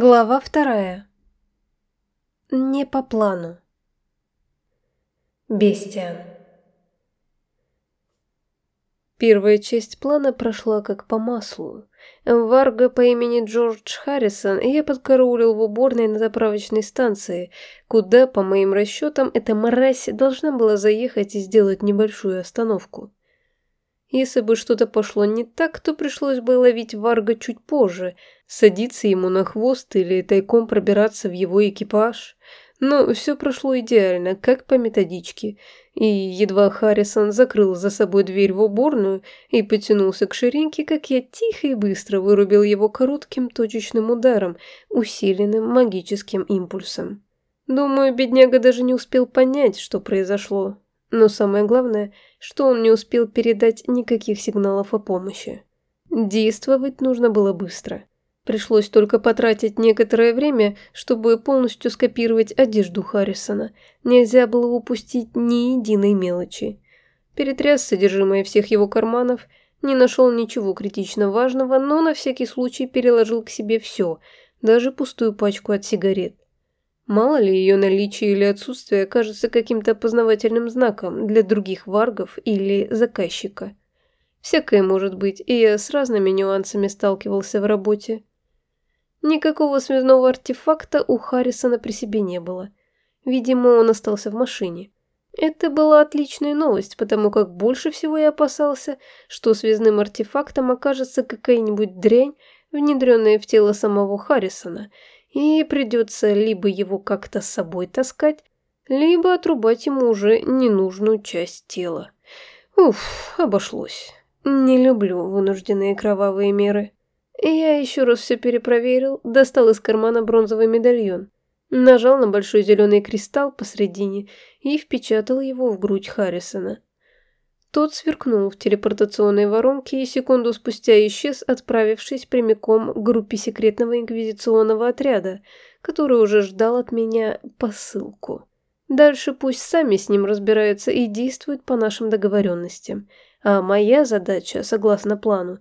Глава вторая. Не по плану. Бестиан. Первая часть плана прошла как по маслу. Варга по имени Джордж Харрисон я подкараулил в уборной на заправочной станции, куда, по моим расчетам, эта мразь должна была заехать и сделать небольшую остановку. Если бы что-то пошло не так, то пришлось бы ловить Варга чуть позже, садиться ему на хвост или тайком пробираться в его экипаж. Но все прошло идеально, как по методичке, и едва Харрисон закрыл за собой дверь в уборную и потянулся к ширинке, как я тихо и быстро вырубил его коротким точечным ударом, усиленным магическим импульсом. Думаю, бедняга даже не успел понять, что произошло. Но самое главное, что он не успел передать никаких сигналов о помощи. Действовать нужно было быстро. Пришлось только потратить некоторое время, чтобы полностью скопировать одежду Харрисона. Нельзя было упустить ни единой мелочи. Перетряс содержимое всех его карманов, не нашел ничего критично важного, но на всякий случай переложил к себе все, даже пустую пачку от сигарет. Мало ли ее наличие или отсутствие окажется каким-то опознавательным знаком для других варгов или заказчика. Всякое может быть, и я с разными нюансами сталкивался в работе. Никакого связного артефакта у Харрисона при себе не было. Видимо, он остался в машине. Это была отличная новость, потому как больше всего я опасался, что связным артефактом окажется какая-нибудь дрянь, внедренная в тело самого Харрисона – и придется либо его как-то с собой таскать, либо отрубать ему уже ненужную часть тела. Уф, обошлось. Не люблю вынужденные кровавые меры. Я еще раз все перепроверил, достал из кармана бронзовый медальон, нажал на большой зеленый кристалл посредине и впечатал его в грудь Харрисона. Тот сверкнул в телепортационной воронке и секунду спустя исчез, отправившись прямиком к группе секретного инквизиционного отряда, который уже ждал от меня посылку. Дальше пусть сами с ним разбираются и действуют по нашим договоренностям. А моя задача, согласно плану,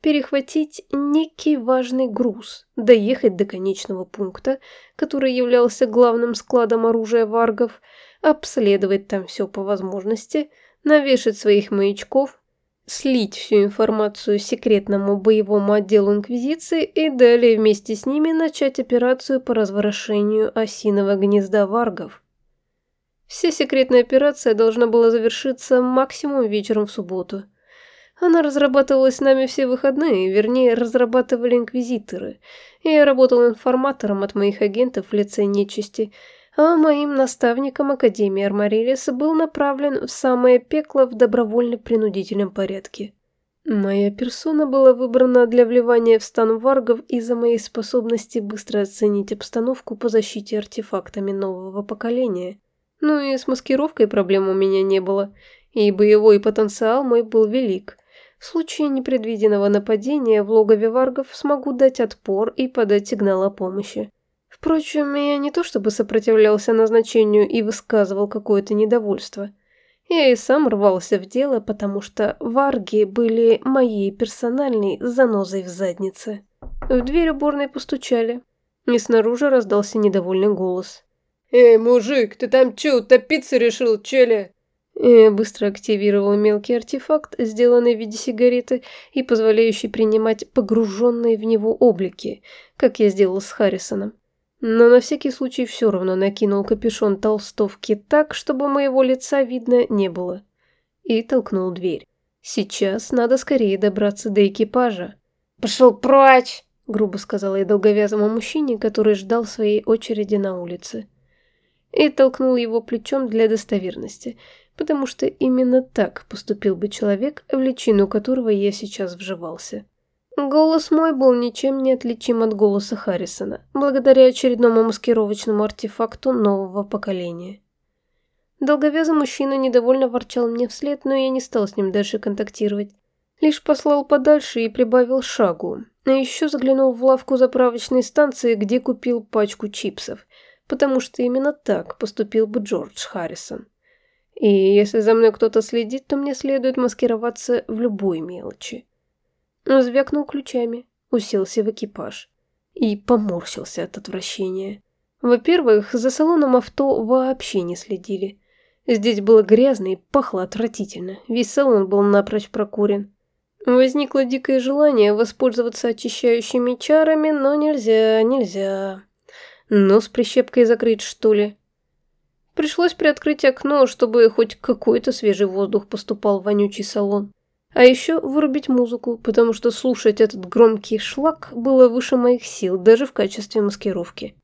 перехватить некий важный груз, доехать до конечного пункта, который являлся главным складом оружия варгов, обследовать там все по возможности – навешать своих маячков, слить всю информацию секретному боевому отделу Инквизиции и далее вместе с ними начать операцию по разворошению осиного гнезда варгов. Вся секретная операция должна была завершиться максимум вечером в субботу. Она разрабатывалась нами все выходные, вернее, разрабатывали инквизиторы. Я работал информатором от моих агентов в лице нечисти – а моим наставником Академии Армарилис был направлен в самое пекло в добровольно-принудительном порядке. Моя персона была выбрана для вливания в стан варгов из-за моей способности быстро оценить обстановку по защите артефактами нового поколения. Ну и с маскировкой проблем у меня не было, и боевой потенциал мой был велик. В случае непредвиденного нападения в логове варгов смогу дать отпор и подать сигнал о помощи. Впрочем, я не то чтобы сопротивлялся назначению и высказывал какое-то недовольство. Я и сам рвался в дело, потому что варги были моей персональной занозой в заднице. В дверь уборной постучали, и снаружи раздался недовольный голос. «Эй, мужик, ты там чё, утопиться решил, челе?» Я быстро активировал мелкий артефакт, сделанный в виде сигареты и позволяющий принимать погруженные в него облики, как я сделал с Харрисоном но на всякий случай все равно накинул капюшон толстовки так, чтобы моего лица видно не было. И толкнул дверь. Сейчас надо скорее добраться до экипажа. «Пошел прочь!» – грубо сказала я долговязому мужчине, который ждал своей очереди на улице. И толкнул его плечом для достоверности, потому что именно так поступил бы человек, в личину которого я сейчас вживался. Голос мой был ничем не отличим от голоса Харрисона, благодаря очередному маскировочному артефакту нового поколения. Долговязый мужчина недовольно ворчал мне вслед, но я не стал с ним дальше контактировать. Лишь послал подальше и прибавил шагу. А еще заглянул в лавку заправочной станции, где купил пачку чипсов, потому что именно так поступил бы Джордж Харрисон. И если за мной кто-то следит, то мне следует маскироваться в любой мелочи. Звякнул ключами, уселся в экипаж. и поморщился от отвращения. Во-первых, за салоном авто вообще не следили. Здесь было грязно и пахло отвратительно, весь салон был напрочь прокурен. Возникло дикое желание воспользоваться очищающими чарами, но нельзя, нельзя. Нос прищепкой закрыть, что ли? Пришлось приоткрыть окно, чтобы хоть какой-то свежий воздух поступал в вонючий салон. А еще вырубить музыку, потому что слушать этот громкий шлак было выше моих сил, даже в качестве маскировки.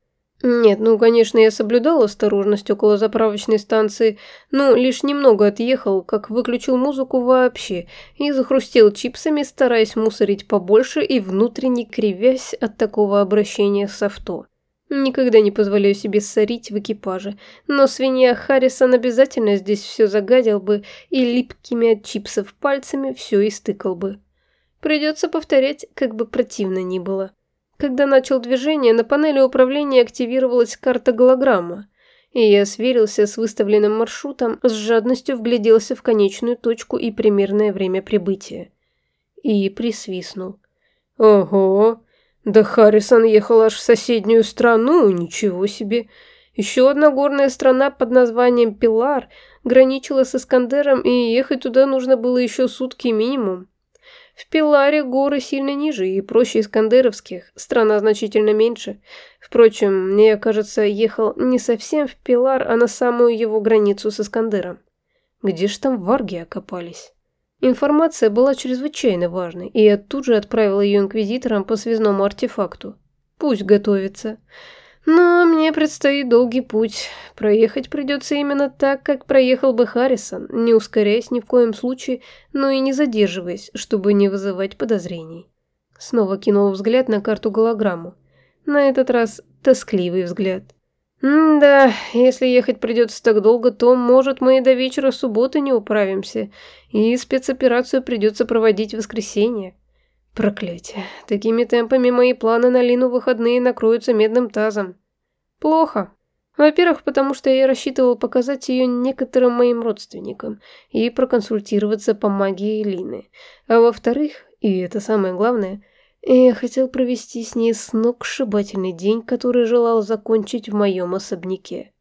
Нет, ну, конечно, я соблюдал осторожность около заправочной станции, но лишь немного отъехал, как выключил музыку вообще и захрустел чипсами, стараясь мусорить побольше и внутренне кривясь от такого обращения с авто. Никогда не позволяю себе сорить в экипаже, но свинья Харрисон обязательно здесь все загадил бы и липкими от чипсов пальцами все истыкал бы. Придется повторять, как бы противно ни было. Когда начал движение, на панели управления активировалась карта голограмма, и я сверился с выставленным маршрутом, с жадностью вгляделся в конечную точку и примерное время прибытия. И присвистнул. «Ого! Да Харрисон ехал аж в соседнюю страну, ничего себе!» Еще одна горная страна под названием Пилар граничила с Искандером, и ехать туда нужно было еще сутки минимум. В Пиларе горы сильно ниже и проще искандеровских, страна значительно меньше. Впрочем, мне кажется, ехал не совсем в Пилар, а на самую его границу с Искандером. Где ж там варги окопались? Информация была чрезвычайно важной, и я тут же отправил ее инквизиторам по связному артефакту. Пусть готовится. Но мне предстоит долгий путь. Проехать придется именно так, как проехал бы Харрисон, не ускоряясь ни в коем случае, но и не задерживаясь, чтобы не вызывать подозрений. Снова кинул взгляд на карту голограмму. На этот раз тоскливый взгляд. «Да, если ехать придется так долго, то, может, мы и до вечера субботы не управимся, и спецоперацию придется проводить в воскресенье. Проклятие. Такими темпами мои планы на Лину выходные накроются медным тазом. Плохо. Во-первых, потому что я рассчитывал показать ее некоторым моим родственникам и проконсультироваться по магии Лины. А во-вторых, и это самое главное, я хотел провести с ней сногсшибательный день, который желал закончить в моем особняке.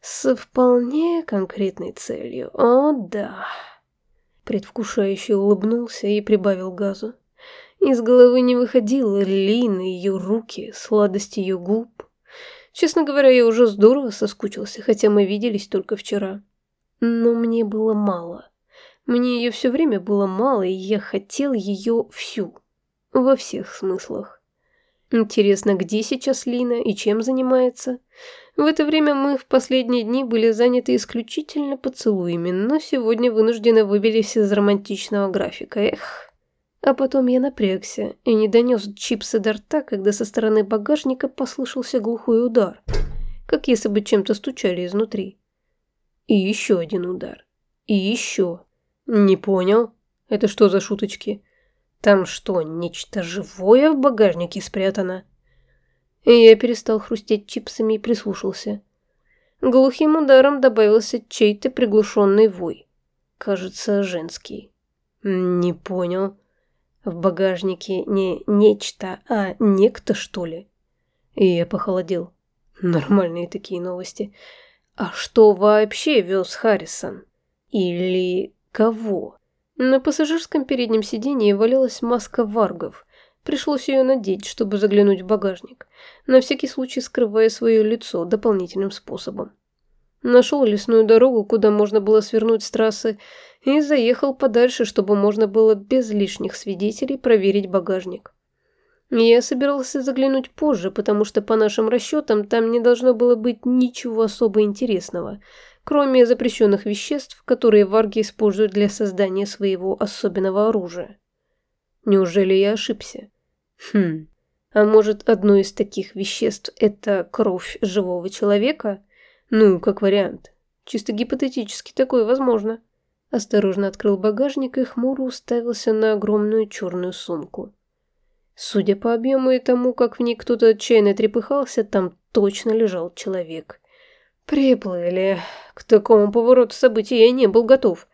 С вполне конкретной целью. О, да. Предвкушающе улыбнулся и прибавил газу. Из головы не выходила Лина, ее руки, сладость ее губ. Честно говоря, я уже здорово соскучился, хотя мы виделись только вчера. Но мне было мало. Мне ее все время было мало, и я хотел ее всю. Во всех смыслах. Интересно, где сейчас Лина и чем занимается? В это время мы в последние дни были заняты исключительно поцелуями, но сегодня вынуждены выбились из романтичного графика. Эх. А потом я напрягся и не донес чипсы до рта, когда со стороны багажника послышался глухой удар, как если бы чем-то стучали изнутри. И еще один удар. И еще. Не понял. Это что за шуточки? Там что, нечто живое в багажнике спрятано? И я перестал хрустеть чипсами и прислушался. Глухим ударом добавился чей-то приглушенный вой. Кажется, женский. Не понял. В багажнике не нечто, а некто, что ли? И я похолодел. Нормальные такие новости. А что вообще вез Харрисон? Или кого? На пассажирском переднем сиденье валялась маска варгов. Пришлось ее надеть, чтобы заглянуть в багажник, на всякий случай скрывая свое лицо дополнительным способом. Нашел лесную дорогу, куда можно было свернуть с трассы, и заехал подальше, чтобы можно было без лишних свидетелей проверить багажник. Я собирался заглянуть позже, потому что по нашим расчетам там не должно было быть ничего особо интересного, кроме запрещенных веществ, которые варги используют для создания своего особенного оружия. Неужели я ошибся? Хм, а может одно из таких веществ – это кровь живого человека? Ну, как вариант. Чисто гипотетически такое возможно. Осторожно открыл багажник и хмуро уставился на огромную черную сумку. Судя по объему и тому, как в ней кто-то отчаянно трепыхался, там точно лежал человек. Приплыли. К такому повороту событий я не был готов.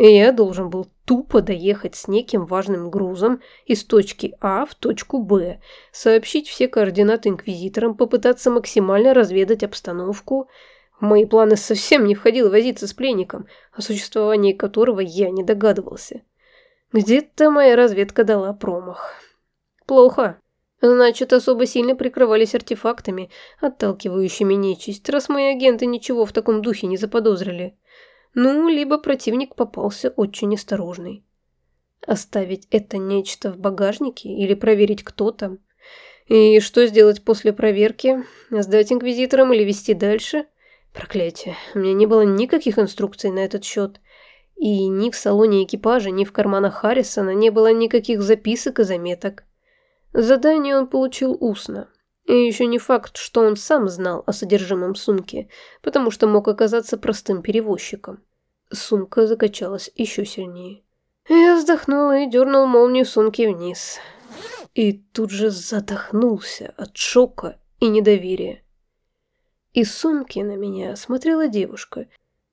Я должен был тупо доехать с неким важным грузом из точки А в точку Б, сообщить все координаты инквизиторам, попытаться максимально разведать обстановку. В мои планы совсем не входило возиться с пленником, о существовании которого я не догадывался. Где-то моя разведка дала промах. Плохо. Значит, особо сильно прикрывались артефактами, отталкивающими нечисть, раз мои агенты ничего в таком духе не заподозрили. Ну, либо противник попался очень осторожный. Оставить это нечто в багажнике или проверить, кто там? И что сделать после проверки? Сдать инквизиторам или вести дальше? Проклятие, у меня не было никаких инструкций на этот счет. И ни в салоне экипажа, ни в карманах Харрисона не было никаких записок и заметок. Задание он получил устно. И еще не факт, что он сам знал о содержимом сумки, потому что мог оказаться простым перевозчиком. Сумка закачалась еще сильнее. Я вздохнула и дернул молнию сумки вниз. И тут же задохнулся от шока и недоверия. Из сумки на меня смотрела девушка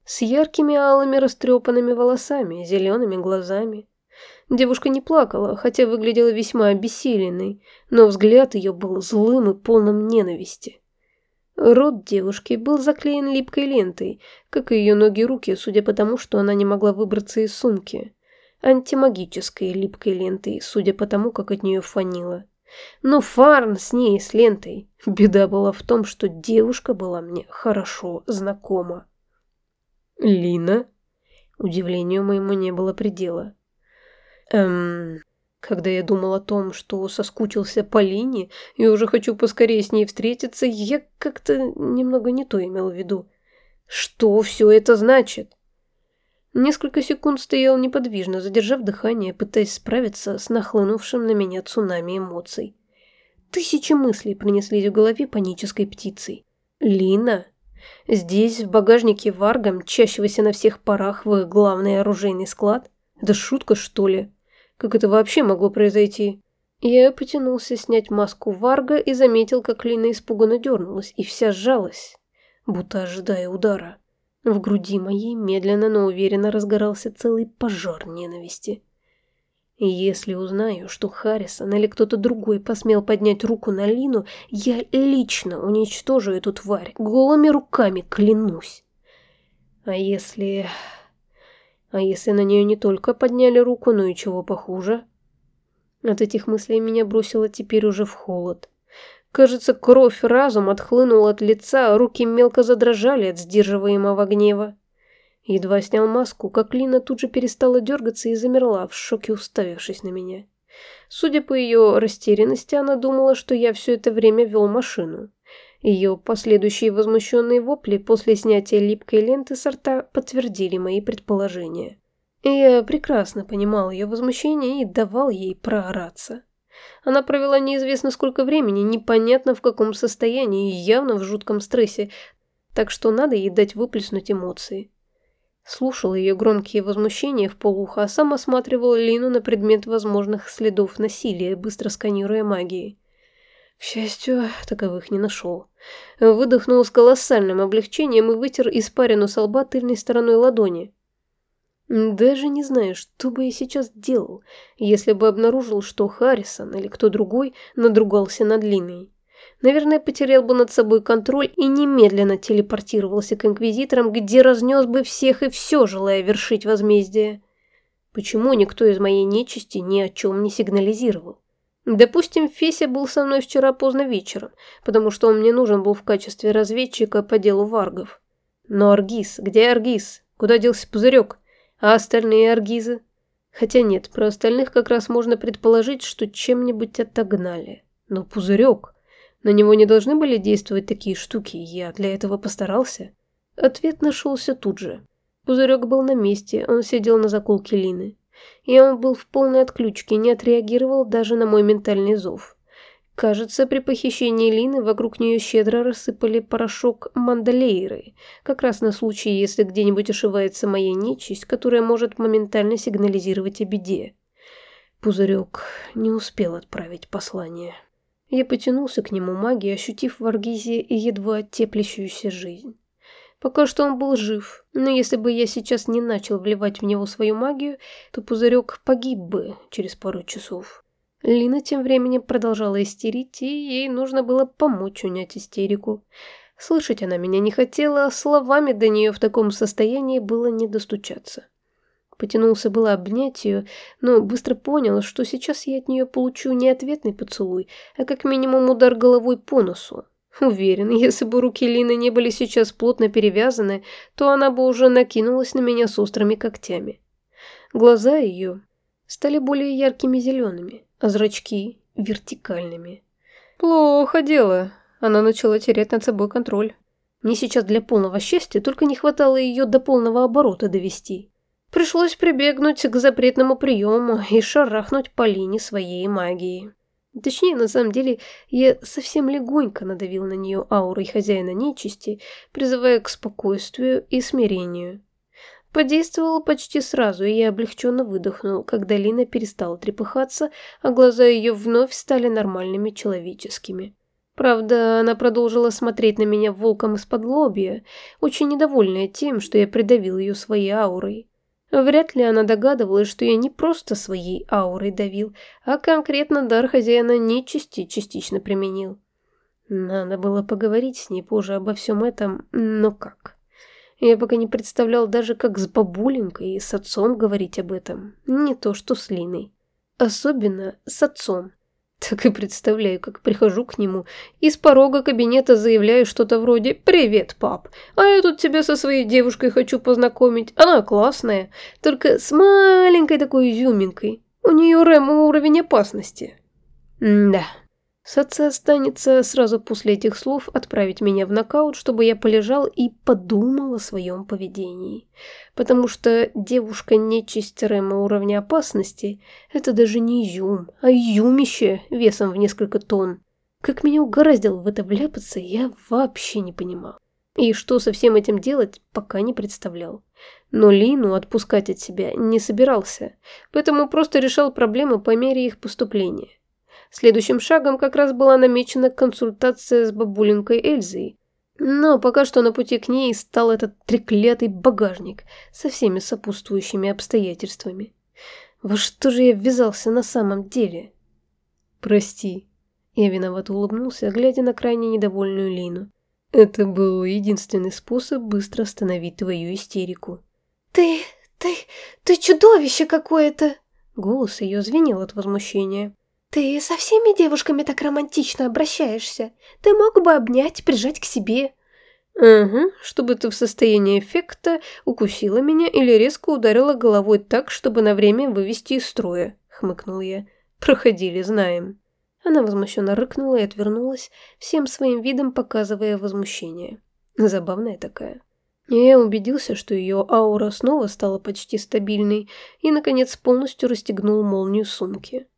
с яркими алыми растрепанными волосами, зелеными глазами. Девушка не плакала, хотя выглядела весьма обессиленной, но взгляд ее был злым и полным ненависти. Рот девушки был заклеен липкой лентой, как и ее ноги и руки, судя по тому, что она не могла выбраться из сумки. Антимагической липкой лентой, судя по тому, как от нее фанило. Но фарн с ней, с лентой. Беда была в том, что девушка была мне хорошо знакома. «Лина?» Удивлению моему не было предела. «Эм...» Когда я думал о том, что соскучился по Лине и уже хочу поскорее с ней встретиться, я как-то немного не то имел в виду. Что все это значит? Несколько секунд стоял неподвижно, задержав дыхание, пытаясь справиться с нахлынувшим на меня цунами эмоций. Тысячи мыслей пронеслись в голове панической птицей. Лина? Здесь, в багажнике Варга, мчащегося на всех парах в главный оружейный склад? Это шутка, что ли? Как это вообще могло произойти? Я потянулся снять маску Варга и заметил, как Лина испуганно дернулась и вся сжалась, будто ожидая удара. В груди моей медленно, но уверенно разгорался целый пожар ненависти. Если узнаю, что Харрисон или кто-то другой посмел поднять руку на Лину, я лично уничтожу эту тварь, голыми руками клянусь. А если... А если на нее не только подняли руку, но и чего похуже? От этих мыслей меня бросило теперь уже в холод. Кажется, кровь разум отхлынула от лица, а руки мелко задрожали от сдерживаемого гнева. Едва снял маску, как Лина тут же перестала дергаться и замерла, в шоке уставившись на меня. Судя по ее растерянности, она думала, что я все это время вел машину. Ее последующие возмущенные вопли после снятия липкой ленты с рта подтвердили мои предположения. Я прекрасно понимал ее возмущение и давал ей проораться. Она провела неизвестно сколько времени, непонятно в каком состоянии и явно в жутком стрессе, так что надо ей дать выплеснуть эмоции. Слушал ее громкие возмущения в полухо, а сам осматривал Лину на предмет возможных следов насилия, быстро сканируя магией. К счастью, таковых не нашел. Выдохнул с колоссальным облегчением и вытер испарину со лба тыльной стороной ладони. Даже не знаю, что бы я сейчас делал, если бы обнаружил, что Харрисон или кто другой надругался над Линой. Наверное, потерял бы над собой контроль и немедленно телепортировался к Инквизиторам, где разнес бы всех и все, желая вершить возмездие. Почему никто из моей нечисти ни о чем не сигнализировал? Допустим, Феся был со мной вчера поздно вечером, потому что он мне нужен был в качестве разведчика по делу варгов. Но Аргиз, где Аргиз? Куда делся Пузырек? А остальные Аргизы? Хотя нет, про остальных как раз можно предположить, что чем-нибудь отогнали. Но Пузырек... На него не должны были действовать такие штуки, я для этого постарался. Ответ нашелся тут же. Пузырек был на месте, он сидел на заколке Лины. Он был в полной отключке, не отреагировал даже на мой ментальный зов. Кажется, при похищении Лины вокруг нее щедро рассыпали порошок мандалейры, как раз на случай, если где-нибудь ошивается моя нечисть, которая может моментально сигнализировать о беде. Пузырек не успел отправить послание. Я потянулся к нему магией, ощутив в Аргизе едва теплящуюся жизнь. Пока что он был жив, но если бы я сейчас не начал вливать в него свою магию, то пузырек погиб бы через пару часов. Лина тем временем продолжала истерить, и ей нужно было помочь унять истерику. Слышать она меня не хотела, а словами до нее в таком состоянии было не достучаться. Потянулся было обнять ее, но быстро понял, что сейчас я от нее получу не ответный поцелуй, а как минимум удар головой по носу. Уверен, если бы руки Лины не были сейчас плотно перевязаны, то она бы уже накинулась на меня с острыми когтями. Глаза ее стали более яркими зелеными, а зрачки – вертикальными. Плохо дело. Она начала терять над собой контроль. Мне сейчас для полного счастья только не хватало ее до полного оборота довести. Пришлось прибегнуть к запретному приему и шарахнуть по линии своей магии. Точнее, на самом деле, я совсем легонько надавил на нее аурой хозяина нечисти, призывая к спокойствию и смирению. Подействовало почти сразу, и я облегченно выдохнул, когда Лина перестала трепыхаться, а глаза ее вновь стали нормальными человеческими. Правда, она продолжила смотреть на меня волком из-под лобья, очень недовольная тем, что я придавил ее своей аурой. Вряд ли она догадывалась, что я не просто своей аурой давил, а конкретно дар хозяина нечисти частично применил. Надо было поговорить с ней позже обо всем этом, но как? Я пока не представлял даже, как с бабуленькой и с отцом говорить об этом. Не то, что с Линой. Особенно с отцом. Так и представляю, как прихожу к нему и с порога кабинета заявляю что-то вроде «Привет, пап, а я тут тебя со своей девушкой хочу познакомить, она классная, только с маленькой такой изюминкой, у нее Рэм уровень опасности». М да. С отца останется сразу после этих слов отправить меня в нокаут, чтобы я полежал и подумал о своем поведении. Потому что девушка-нечисть Рэма уровня опасности – это даже не изюм, а изюмище весом в несколько тонн. Как меня угораздило в это вляпаться, я вообще не понимал. И что со всем этим делать, пока не представлял. Но Лину отпускать от себя не собирался, поэтому просто решал проблемы по мере их поступления. Следующим шагом как раз была намечена консультация с бабуленькой Эльзой. Но пока что на пути к ней стал этот треклятый багажник со всеми сопутствующими обстоятельствами. Во что же я ввязался на самом деле? Прости. Я виновато улыбнулся, глядя на крайне недовольную Лину. Это был единственный способ быстро остановить твою истерику. «Ты... ты... ты чудовище какое-то!» Голос ее звенел от возмущения. «Ты со всеми девушками так романтично обращаешься. Ты мог бы обнять, прижать к себе». «Угу, чтобы ты в состоянии эффекта укусила меня или резко ударила головой так, чтобы на время вывести из строя», — хмыкнул я. «Проходили, знаем». Она возмущенно рыкнула и отвернулась, всем своим видом показывая возмущение. Забавная такая. Я убедился, что ее аура снова стала почти стабильной и, наконец, полностью расстегнул молнию сумки.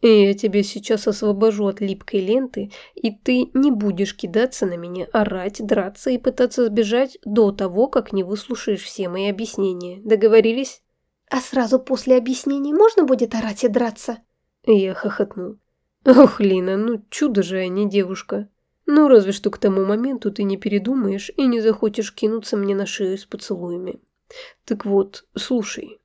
И я тебя сейчас освобожу от липкой ленты, и ты не будешь кидаться на меня, орать, драться и пытаться сбежать до того, как не выслушаешь все мои объяснения. Договорились? А сразу после объяснений можно будет орать и драться? Я хохотнул. Ох, Лина, ну чудо же, а не девушка. Ну, разве что к тому моменту ты не передумаешь и не захочешь кинуться мне на шею с поцелуями. Так вот, слушай,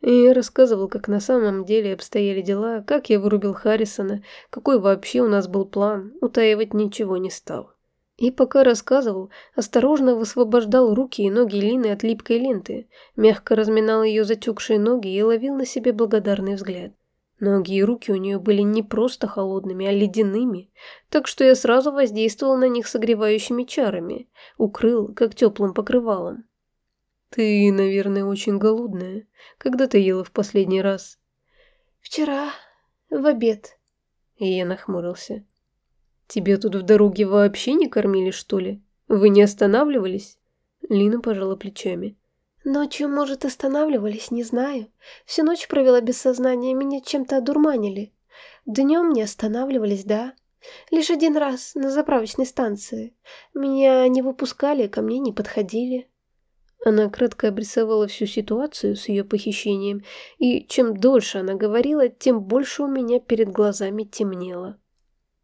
и я рассказывал, как на самом деле обстояли дела, как я вырубил Харрисона, какой вообще у нас был план, утаивать ничего не стал. И пока рассказывал, осторожно высвобождал руки и ноги Лины от липкой ленты, мягко разминал ее затекшие ноги и ловил на себе благодарный взгляд. Ноги и руки у нее были не просто холодными, а ледяными, так что я сразу воздействовал на них согревающими чарами, укрыл, как теплым покрывалом. «Ты, наверное, очень голодная. Когда ты ела в последний раз?» «Вчера. В обед». И я нахмурился. «Тебя тут в дороге вообще не кормили, что ли? Вы не останавливались?» Лина пожала плечами. «Ночью, может, останавливались, не знаю. Всю ночь провела без сознания, меня чем-то одурманили. Днем не останавливались, да. Лишь один раз, на заправочной станции. Меня не выпускали, ко мне не подходили». Она кратко обрисовала всю ситуацию с ее похищением, и чем дольше она говорила, тем больше у меня перед глазами темнело.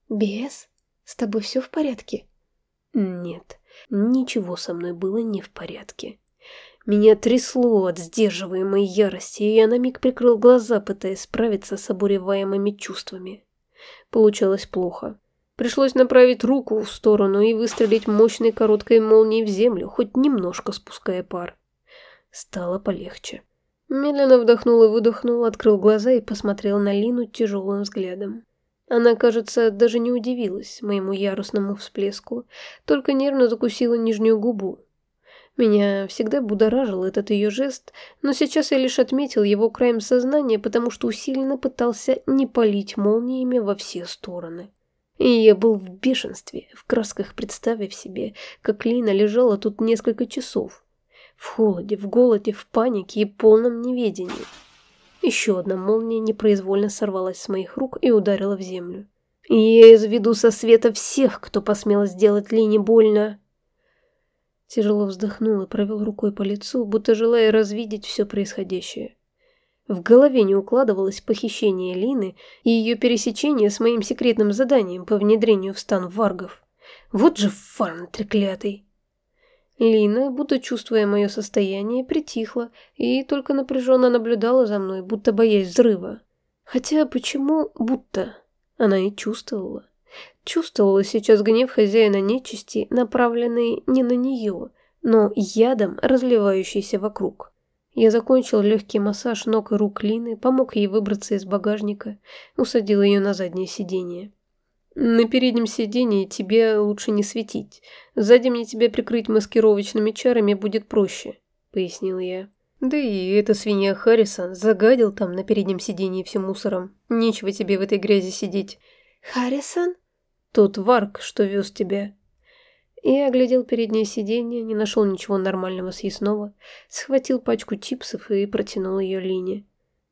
«Бес, с тобой все в порядке?» «Нет, Ничего со мной было не в порядке. Меня трясло от сдерживаемой ярости, и я на миг прикрыл глаза, пытаясь справиться с обуреваемыми чувствами. Получалось плохо. Пришлось направить руку в сторону и выстрелить мощной короткой молнией в землю, хоть немножко спуская пар. Стало полегче. Медленно вдохнул и выдохнул, открыл глаза и посмотрел на Лину тяжелым взглядом. Она, кажется, даже не удивилась моему ярусному всплеску, только нервно закусила нижнюю губу. Меня всегда будоражил этот ее жест, но сейчас я лишь отметил его краем сознания, потому что усиленно пытался не палить молниями во все стороны. И я был в бешенстве, в красках представив себе, как Лина лежала тут несколько часов. В холоде, в голоде, в панике и полном неведении. Еще одна молния непроизвольно сорвалась с моих рук и ударила в землю. И я изведу со света всех, кто посмел сделать Лине больно. Тяжело вздохнул и провел рукой по лицу, будто желая развидеть все происходящее. В голове не укладывалось похищение Лины и ее пересечение с моим секретным заданием по внедрению в стан варгов. Вот же фарн треклятый! Лина, будто чувствуя мое состояние, притихла и только напряженно наблюдала за мной, будто боясь взрыва. Хотя почему будто? Она и чувствовала. Чувствовала сейчас гнев хозяина нечисти, направленный не на нее, но ядом, разливающийся вокруг. Я закончил легкий массаж ног и рук Лины, помог ей выбраться из багажника, усадил ее на заднее сиденье. «На переднем сиденье тебе лучше не светить. Сзади мне тебя прикрыть маскировочными чарами будет проще», — пояснил я. «Да и эта свинья Харрисон загадил там на переднем сиденье все мусором. Нечего тебе в этой грязи сидеть». «Харрисон?» Тот варк, что вез тебя. Я оглядел переднее сиденье, не нашел ничего нормального съестного, схватил пачку чипсов и протянул ее Лине.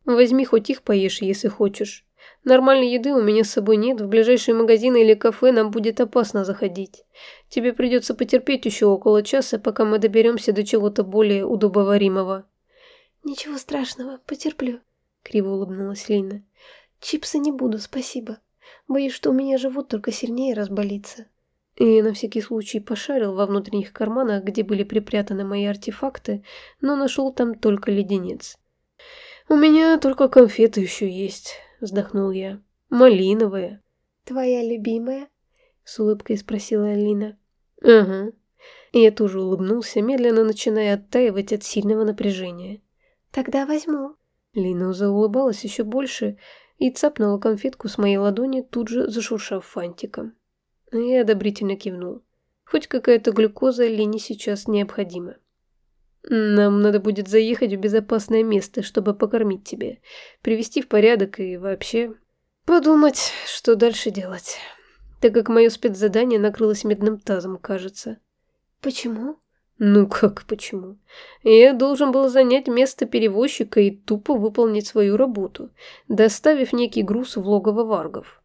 Возьми хоть их поешь, если хочешь. Нормальной еды у меня с собой нет, в ближайшие магазины или кафе нам будет опасно заходить. Тебе придется потерпеть еще около часа, пока мы доберемся до чего-то более удобоваримого. Ничего страшного, потерплю, криво улыбнулась Лина. Чипсы не буду, спасибо. Боюсь, что у меня живот только сильнее разболится. И на всякий случай пошарил во внутренних карманах, где были припрятаны мои артефакты, но нашел там только леденец. «У меня только конфеты еще есть», — вздохнул я. «Малиновые». «Твоя любимая?» — с улыбкой спросила Алина. «Ага». И я тоже улыбнулся, медленно начиная оттаивать от сильного напряжения. «Тогда возьму». Лина заулыбалась еще больше, и цапнула конфетку с моей ладони, тут же зашуршав фантиком. Я одобрительно кивнул. Хоть какая-то глюкоза Лене сейчас необходима. Нам надо будет заехать в безопасное место, чтобы покормить тебя, привести в порядок и вообще подумать, что дальше делать. Так как мое спецзадание накрылось медным тазом, кажется. Почему? Ну как почему? Я должен был занять место перевозчика и тупо выполнить свою работу, доставив некий груз в логово варгов.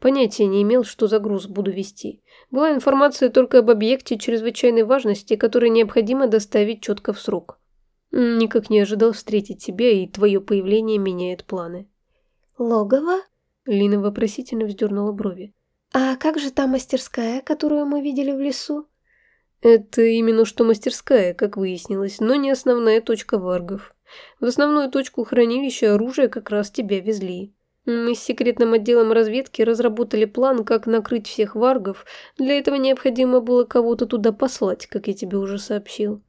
Понятия не имел, что за груз буду вести. Была информация только об объекте чрезвычайной важности, который необходимо доставить четко в срок. Никак не ожидал встретить тебя, и твое появление меняет планы. «Логово?» Лина вопросительно вздернула брови. «А как же та мастерская, которую мы видели в лесу?» Это именно что мастерская, как выяснилось, но не основная точка варгов. В основную точку хранилища оружия как раз тебя везли. Мы с секретным отделом разведки разработали план, как накрыть всех варгов. Для этого необходимо было кого-то туда послать, как я тебе уже сообщил.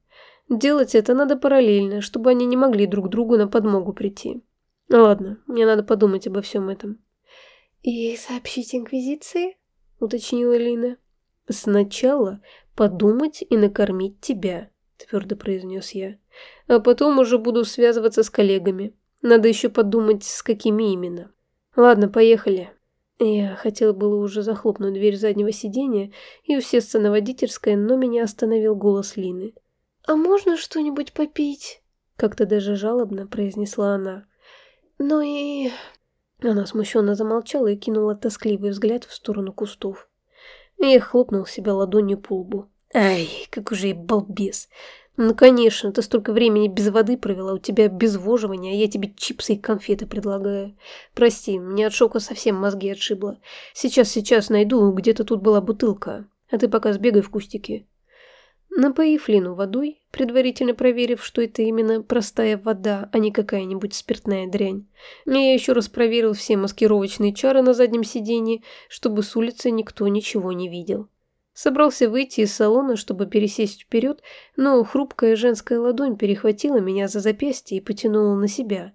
Делать это надо параллельно, чтобы они не могли друг другу на подмогу прийти. Ладно, мне надо подумать обо всем этом. «И сообщить Инквизиции?» — уточнила Лина. «Сначала подумать и накормить тебя», — твердо произнес я. «А потом уже буду связываться с коллегами. Надо еще подумать, с какими именно. Ладно, поехали». Я хотела было уже захлопнуть дверь заднего сиденья и усесться на водительское, но меня остановил голос Лины. «А можно что-нибудь попить?» Как-то даже жалобно произнесла она. «Ну и...» Она смущенно замолчала и кинула тоскливый взгляд в сторону кустов. Я хлопнул себя ладонью по лбу. Ай, как уже и балбес. Ну, конечно, ты столько времени без воды провела, у тебя обезвоживание, а я тебе чипсы и конфеты предлагаю. Прости, мне от шока совсем мозги отшибло. Сейчас, сейчас найду, где-то тут была бутылка. А ты пока сбегай в кустики. Напоив Лину водой, предварительно проверив, что это именно простая вода, а не какая-нибудь спиртная дрянь, я еще раз проверил все маскировочные чары на заднем сиденье, чтобы с улицы никто ничего не видел. Собрался выйти из салона, чтобы пересесть вперед, но хрупкая женская ладонь перехватила меня за запястье и потянула на себя.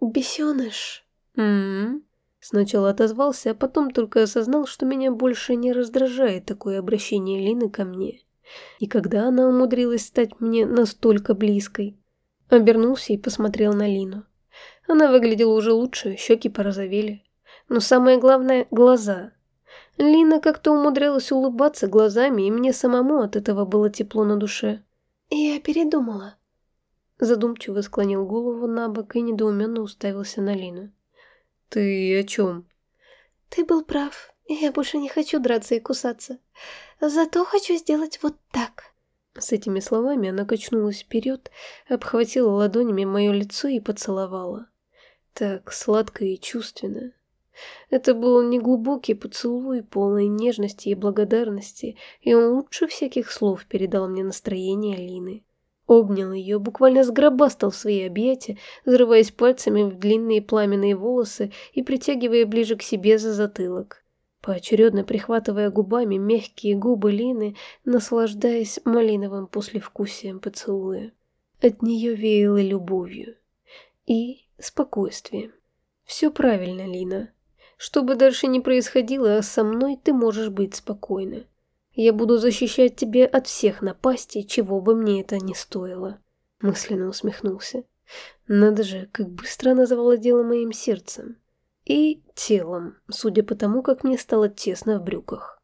«Бесеныш!» «М-м-м», Сначала отозвался, а потом только осознал, что меня больше не раздражает такое обращение Лины ко мне. И когда она умудрилась стать мне настолько близкой? Обернулся и посмотрел на Лину. Она выглядела уже лучше, щеки порозовели. Но самое главное – глаза. Лина как-то умудрилась улыбаться глазами, и мне самому от этого было тепло на душе. «Я передумала». Задумчиво склонил голову на бок и недоуменно уставился на Лину. «Ты о чем?» «Ты был прав. Я больше не хочу драться и кусаться. Зато хочу сделать вот так». С этими словами она качнулась вперед, обхватила ладонями мое лицо и поцеловала. Так сладко и чувственно. Это был неглубокий поцелуй, полный нежности и благодарности, и он лучше всяких слов передал мне настроение Лины. Обнял ее, буквально сгробастал в свои объятия, взрываясь пальцами в длинные пламенные волосы и притягивая ближе к себе за затылок поочередно прихватывая губами мягкие губы Лины, наслаждаясь малиновым послевкусием поцелуя. От нее веяло любовью и спокойствием. Все правильно, Лина. Что бы дальше ни происходило, со мной ты можешь быть спокойна. Я буду защищать тебя от всех напастей, чего бы мне это ни стоило. Мысленно усмехнулся. Надо же, как быстро она завладела моим сердцем и телом, судя по тому, как мне стало тесно в брюках.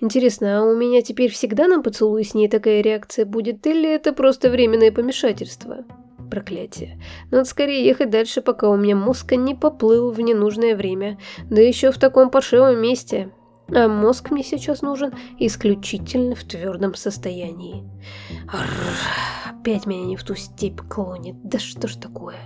Интересно, а у меня теперь всегда на поцелуй с ней такая реакция будет, или это просто временное помешательство? Проклятие. Надо скорее ехать дальше, пока у меня мозг не поплыл в ненужное время, да еще в таком паршивом месте. А мозг мне сейчас нужен исключительно в твердом состоянии. Арр, опять меня не в ту степь клонит, да что ж такое?